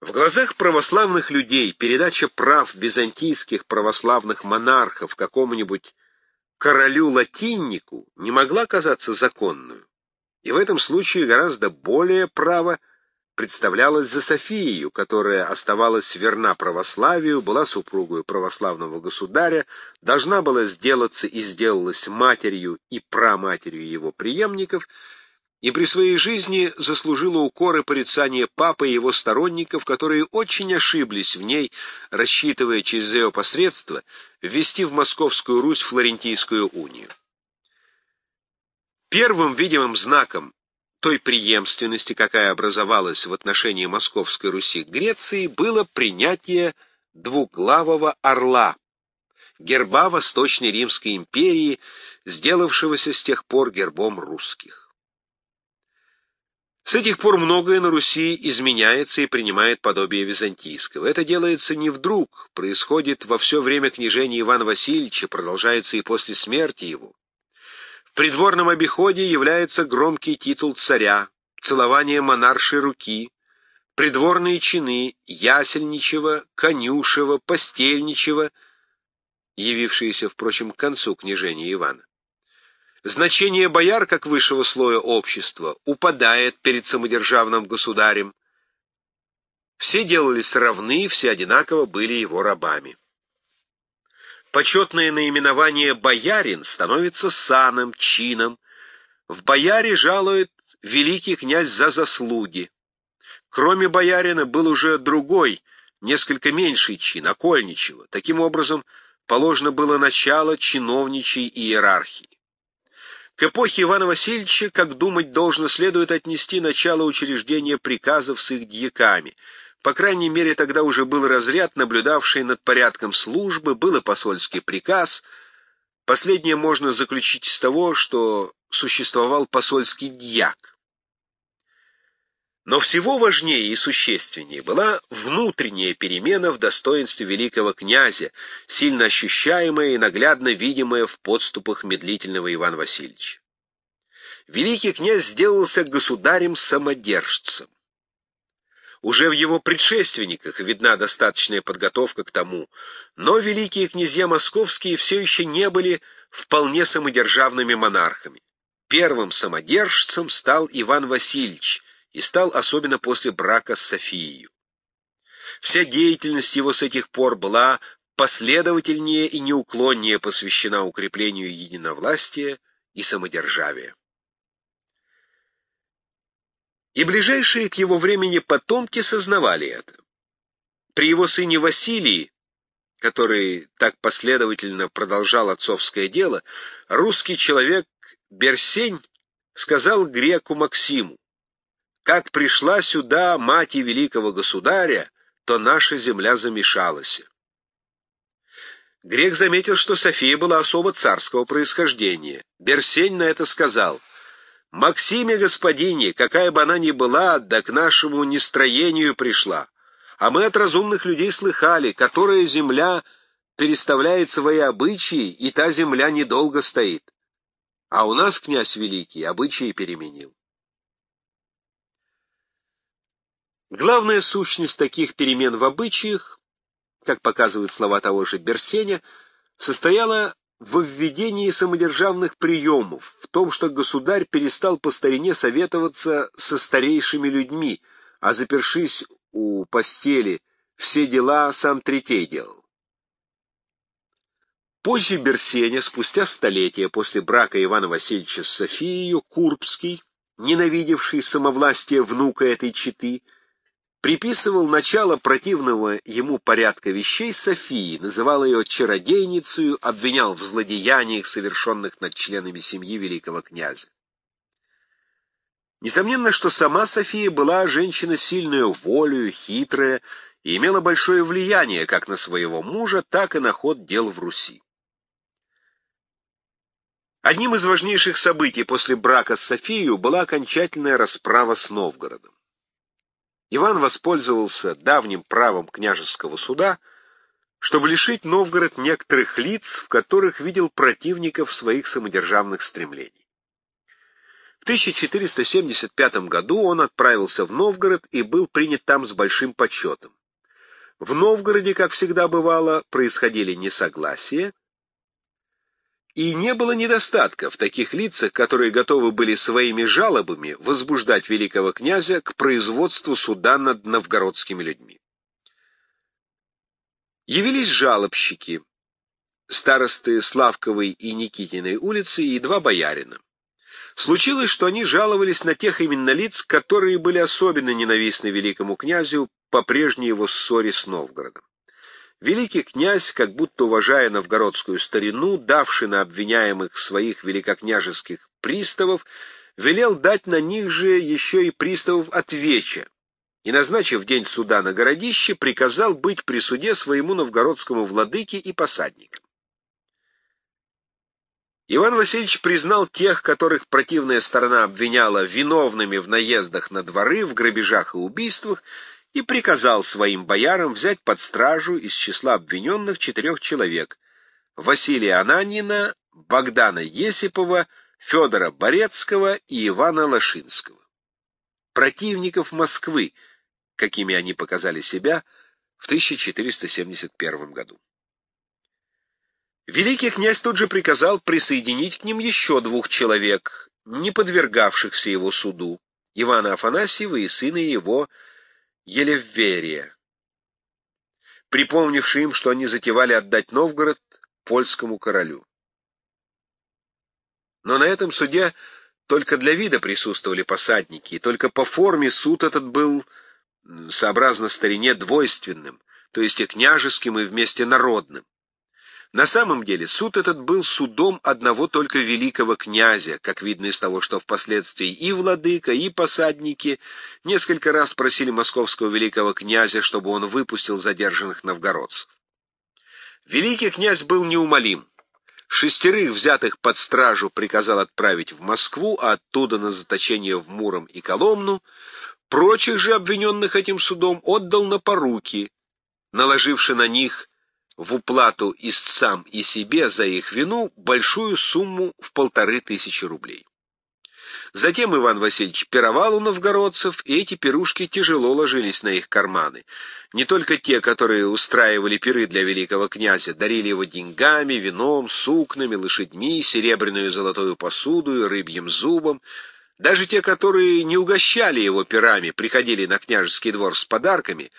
В глазах православных людей передача прав византийских православных монархов какому-нибудь королю-латиннику не могла казаться законную, и в этом случае гораздо более право представлялась за Софию, которая оставалась верна православию, была супругой православного государя, должна была сделаться и сделалась матерью и праматерью его преемников, и при своей жизни заслужила укоры порицания папы и его сторонников, которые очень ошиблись в ней, рассчитывая через ее посредство ввести в Московскую Русь Флорентийскую унию. Первым видимым знаком той преемственности, какая образовалась в отношении Московской Руси к Греции, было принятие двуглавого орла, герба Восточной Римской империи, сделавшегося с тех пор гербом русских. С этих пор многое на Руси изменяется и принимает подобие византийского. Это делается не вдруг, происходит во все время княжения Ивана Васильевича, продолжается и после смерти его придворном обиходе является громкий титул царя, целование монаршей руки, придворные чины Ясельничего, Конюшева, Постельничего, явившиеся, впрочем, к концу княжения Ивана. Значение бояр, как высшего слоя общества, упадает перед самодержавным государем. Все делались равны, все одинаково были его рабами. Почетное наименование «боярин» становится саном, чином. В бояре жалует великий князь за заслуги. Кроме боярина был уже другой, несколько меньший чин, окольничего. Таким образом, положено было начало чиновничьей иерархии. К эпохе Ивана Васильевича, как думать должно, следует отнести начало учреждения приказов с их дьяками — по крайней мере, тогда уже был разряд, наблюдавший над порядком службы, был и посольский приказ. Последнее можно заключить из того, что существовал посольский дьяк. Но всего важнее и существеннее была внутренняя перемена в достоинстве великого князя, сильно ощущаемая и наглядно видимая в подступах медлительного Ивана Васильевича. Великий князь сделался государем-самодержцем. Уже в его предшественниках видна достаточная подготовка к тому, но великие князья московские все еще не были вполне самодержавными монархами. Первым самодержцем стал Иван Васильевич и стал особенно после брака с Софией. Вся деятельность его с этих пор была последовательнее и неуклоннее посвящена укреплению единовластия и самодержавия. И ближайшие к его времени потомки сознавали это. При его сыне Василии, который так последовательно продолжал отцовское дело, русский человек Берсень сказал греку Максиму, «Как пришла сюда мать и великого государя, то наша земля замешалась». Грек заметил, что София была особо царского происхождения. Берсень на это сказал, Максиме господине, какая бы она ни была, да к нашему нестроению пришла. А мы от разумных людей слыхали, которая земля переставляет свои обычаи, и та земля недолго стоит. А у нас князь великий обычаи переменил. Главная сущность таких перемен в обычаях, как показывают слова того же Берсеня, состояла в введении самодержавных приемов, в том, что государь перестал по старине советоваться со старейшими людьми, а запершись у постели, все дела сам третей делал. Позже Берсеня, спустя столетия после брака Ивана Васильевича с Софией, Курбский, ненавидевший самовластие внука этой четы, приписывал начало противного ему порядка вещей Софии, называл ее чародейницей, обвинял в злодеяниях, совершенных над членами семьи великого князя. Несомненно, что сама София была женщина сильную волею, хитрая и имела большое влияние как на своего мужа, так и на ход дел в Руси. Одним из важнейших событий после брака с Софией была окончательная расправа с Новгородом. Иван воспользовался давним правом княжеского суда, чтобы лишить Новгород некоторых лиц, в которых видел противников своих самодержавных стремлений. В 1475 году он отправился в Новгород и был принят там с большим почетом. В Новгороде, как всегда бывало, происходили несогласия, и не было недостатка в таких лицах, которые готовы были своими жалобами возбуждать великого князя к производству суда над новгородскими людьми. Явились жалобщики, старосты Славковой и Никитиной улицы и два боярина. Случилось, что они жаловались на тех именно лиц, которые были особенно ненавистны великому князю по прежней его ссоре с Новгородом. Великий князь, как будто уважая новгородскую старину, давший на обвиняемых своих великокняжеских приставов, велел дать на них же еще и приставов отвеча, и, назначив день суда на городище, приказал быть при суде своему новгородскому владыке и посадникам. Иван Васильевич признал тех, которых противная сторона обвиняла виновными в наездах на дворы, в грабежах и убийствах, и приказал своим боярам взять под стражу из числа обвиненных четырех человек — Василия Ананина, Богдана Есипова, Федора Борецкого и Ивана Лошинского. Противников Москвы, какими они показали себя в 1471 году. Великий князь тут же приказал присоединить к ним еще двух человек, не подвергавшихся его суду, Ивана Афанасьева и сына его Елевверия, припомнивший им, что они затевали отдать Новгород польскому королю. Но на этом суде только для вида присутствовали посадники, и только по форме суд этот был, сообразно старине, двойственным, то есть и княжеским, и вместе народным. На самом деле суд этот был судом одного только великого князя, как видно из того, что впоследствии и владыка, и посадники несколько раз просили московского великого князя, чтобы он выпустил задержанных новгородцев. Великий князь был неумолим. Шестерых, взятых под стражу, приказал отправить в Москву, а оттуда на заточение в Муром и Коломну. Прочих же обвиненных этим судом отдал на поруки, наложивши на них в уплату истцам и себе за их вину большую сумму в полторы тысячи рублей. Затем Иван Васильевич пировал у новгородцев, и эти пирушки тяжело ложились на их карманы. Не только те, которые устраивали пиры для великого князя, дарили его деньгами, вином, сукнами, лошадьми, серебряную и золотую посуду и рыбьим зубом. Даже те, которые не угощали его пирами, приходили на княжеский двор с подарками,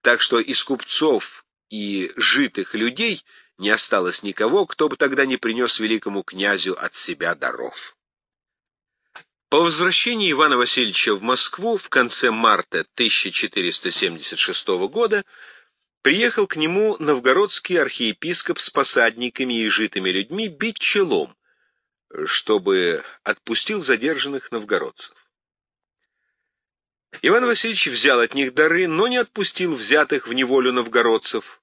так что из купцов и житых людей не осталось никого, кто бы тогда не принес великому князю от себя даров. По возвращении Ивана Васильевича в Москву в конце марта 1476 года приехал к нему новгородский архиепископ с посадниками и житыми людьми бить челом, чтобы отпустил задержанных новгородцев. Иван Васильевич взял от них дары, но не отпустил взятых в неволю новгородцев,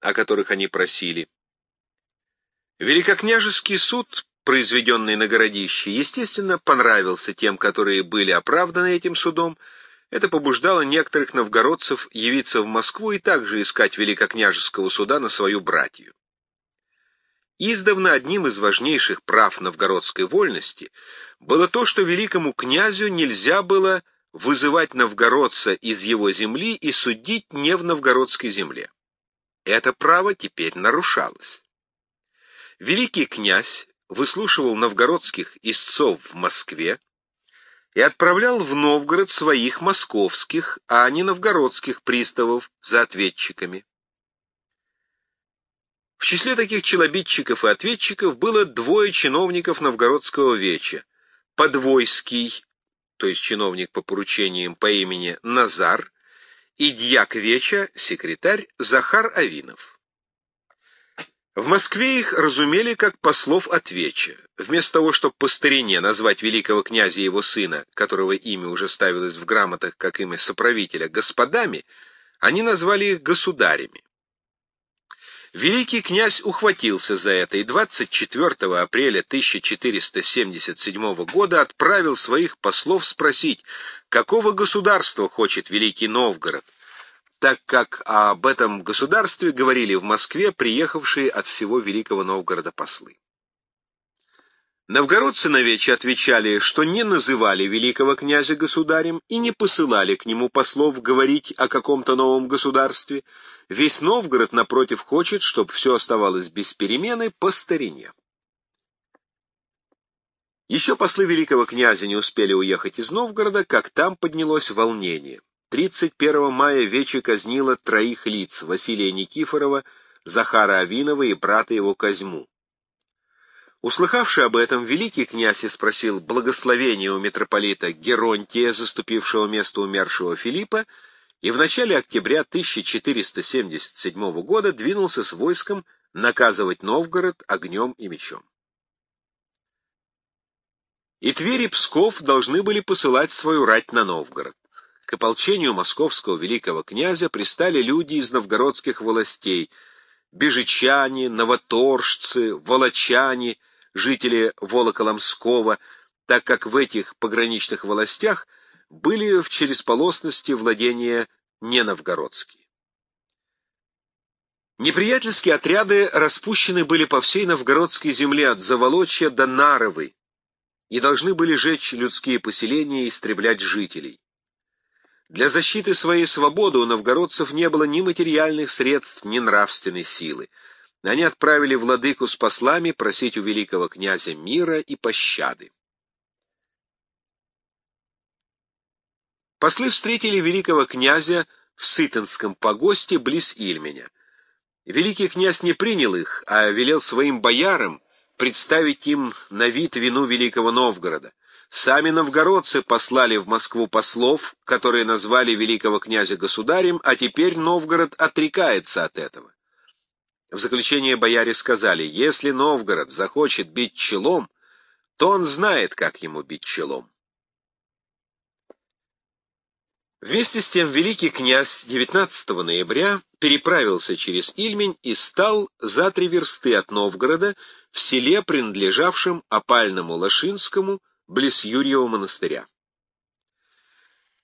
о которых они просили. Великокняжеский суд, произведенный на городище, естественно, понравился тем, которые были оправданы этим судом. Это побуждало некоторых новгородцев явиться в Москву и также искать великокняжеского суда на свою братью. Издавна одним из важнейших прав новгородской вольности было то, что великому князю нельзя было вызывать новгородца из его земли и судить не в новгородской земле. Это право теперь нарушалось. Великий князь выслушивал новгородских истцов в Москве и отправлял в Новгород своих московских, а не новгородских приставов за ответчиками. В числе таких челобитчиков и ответчиков было двое чиновников новгородского веча. Подвойский то есть чиновник по поручениям по имени Назар, и дьяк Веча, секретарь Захар Авинов. В Москве их разумели как послов от Веча. Вместо того, чтобы по старине назвать великого князя и его сына, которого имя уже ставилось в грамотах как имя соправителя, господами, они назвали их государями. Великий князь ухватился за это и 24 апреля 1477 года отправил своих послов спросить, какого государства хочет Великий Новгород, так как об этом государстве говорили в Москве приехавшие от всего Великого Новгорода послы. Новгородцы навече отвечали, что не называли великого князя государем и не посылали к нему послов говорить о каком-то новом государстве. Весь Новгород, напротив, хочет, чтобы все оставалось без перемены по старине. Еще послы великого князя не успели уехать из Новгорода, как там поднялось волнение. 31 мая Вече казнила троих лиц — Василия Никифорова, Захара Авинова и брата его Козьму. Услыхавший об этом, великий князь спросил благословения у митрополита Геронтия, заступившего место умершего Филиппа, и в начале октября 1477 года двинулся с войском наказывать Новгород огнем и мечом. И Тверь и Псков должны были посылать свою рать на Новгород. К ополчению московского великого князя пристали люди из новгородских властей — бежичане, новоторжцы, волочане — жители Волоколамского, так как в этих пограничных властях были в чересполосности владения не новгородские. Неприятельские отряды распущены были по всей новгородской земле от Заволочья до Наровы и должны были жечь людские поселения и истреблять жителей. Для защиты своей свободы у новгородцев не было ни материальных средств, ни нравственной силы. Они отправили владыку с послами просить у великого князя мира и пощады. Послы встретили великого князя в Сытинском погосте близ Ильменя. Великий князь не принял их, а велел своим боярам представить им на вид вину великого Новгорода. Сами новгородцы послали в Москву послов, которые назвали великого князя государем, а теперь Новгород отрекается от этого. В заключение бояре сказали, если Новгород захочет бить челом, то он знает, как ему бить челом. Вместе с тем великий князь 19 ноября переправился через Ильмень и стал за три версты от Новгорода в селе, принадлежавшем опальному Лошинскому, близ Юрьева монастыря.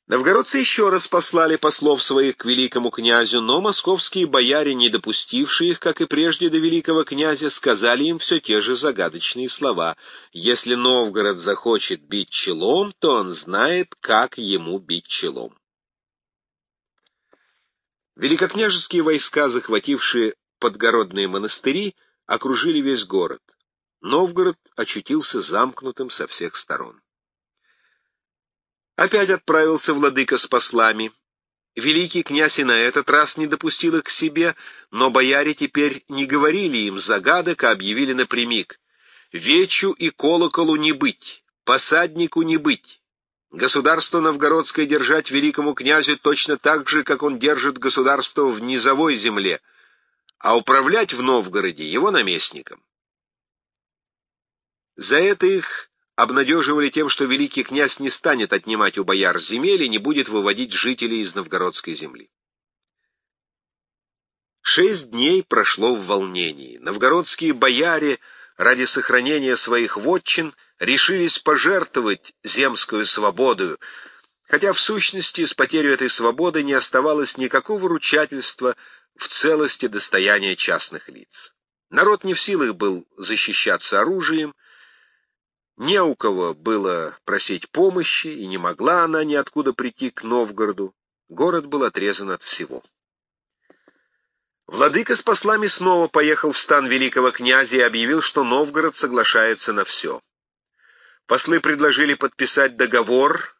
Новгородцы еще раз послали послов своих к великому князю, но московские бояре, не допустившие их, как и прежде до великого князя, сказали им все те же загадочные слова. Если Новгород захочет бить челом, то он знает, как ему бить челом. Великокняжеские войска, захватившие подгородные монастыри, окружили весь город. Новгород очутился замкнутым со всех сторон. Опять отправился владыка с послами. Великий князь и на этот раз не допустил их к себе, но бояре теперь не говорили им загадок, а объявили напрямик. «Вечу и колоколу не быть, посаднику не быть. Государство новгородское держать великому князю точно так же, как он держит государство в низовой земле, а управлять в Новгороде его наместником». За это их обнадеживали тем, что великий князь не станет отнимать у бояр земель и не будет выводить жителей из новгородской земли. Шесть дней прошло в волнении. Новгородские бояре ради сохранения своих вотчин решились пожертвовать земскую свободу, хотя в сущности с потерей этой свободы не оставалось никакого ручательства в целости достояния частных лиц. Народ не в силах был защищаться оружием, не у кого было просить помощи, и не могла она ниоткуда прийти к Новгороду. Город был отрезан от всего. Владыка с послами снова поехал в стан великого князя и объявил, что Новгород соглашается на все. Послы предложили подписать договор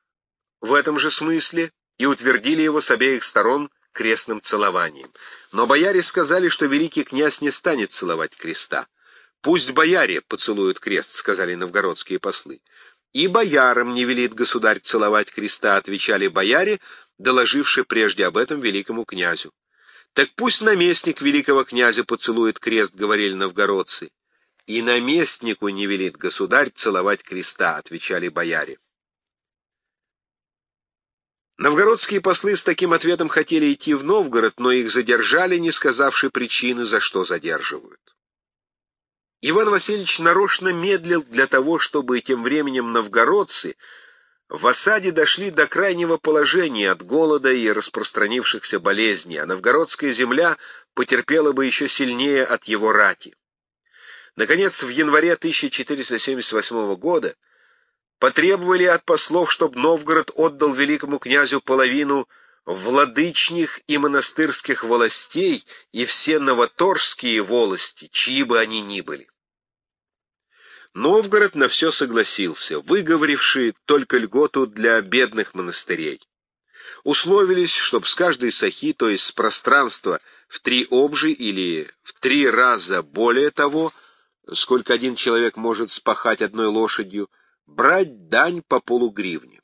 в этом же смысле и утвердили его с обеих сторон крестным целованием. Но бояре сказали, что великий князь не станет целовать креста. «Пусть бояре поцелуют крест», — сказали новгородские послы. «И боярам не велит государь целовать креста», — отвечали бояре, доложившие прежде об этом великому князю. «Так пусть наместник великого князя поцелует крест», — говорили новгородцы. «И наместнику не велит государь целовать креста», — отвечали бояре. Новгородские послы с таким ответом хотели идти в Новгород, но их задержали, не сказавши причины, за что задерживают. Иван Васильевич нарочно медлил для того, чтобы тем временем новгородцы в осаде дошли до крайнего положения от голода и распространившихся болезней, а новгородская земля потерпела бы еще сильнее от его рати. Наконец, в январе 1478 года потребовали от послов, чтобы Новгород отдал великому князю половину владычних и монастырских властей и все новоторжские волости, чьи бы они ни были. Новгород на все согласился, выговоривший только льготу для бедных монастырей. Условились, чтобы с каждой сахи, то есть с пространства в три обжи или в три раза более того, сколько один человек может спахать одной лошадью, брать дань по полугривне.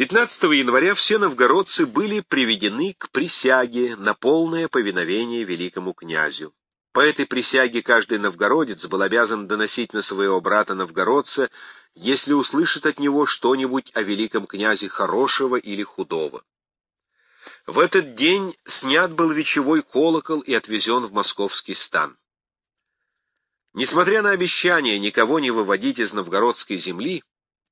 15 января все новгородцы были приведены к присяге на полное повиновение великому князю. По этой присяге каждый новгородец был обязан доносить на своего брата-новгородца, если услышит от него что-нибудь о великом князе хорошего или худого. В этот день снят был вечевой колокол и отвезен в московский стан. Несмотря на обещание никого не выводить из новгородской земли,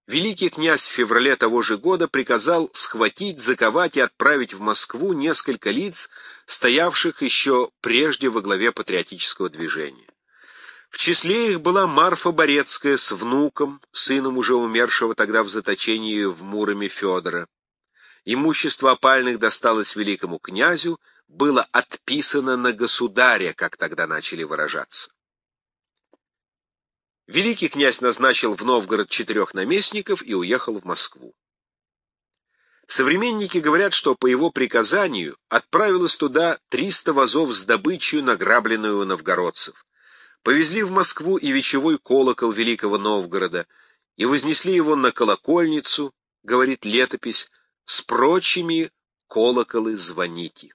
великий князь в феврале того же года приказал схватить, заковать и отправить в Москву несколько лиц, стоявших еще прежде во главе патриотического движения. В числе их была Марфа Борецкая с внуком, сыном уже умершего тогда в заточении в Муроме Федора. Имущество опальных досталось великому князю, было отписано на государя, как тогда начали выражаться. Великий князь назначил в Новгород четырех наместников и уехал в Москву. Современники говорят, что по его приказанию отправилось туда 300 вазов с добычей, награбленную у новгородцев. Повезли в Москву и вечевой колокол Великого Новгорода, и вознесли его на колокольницу, говорит летопись, с прочими колоколы звоните.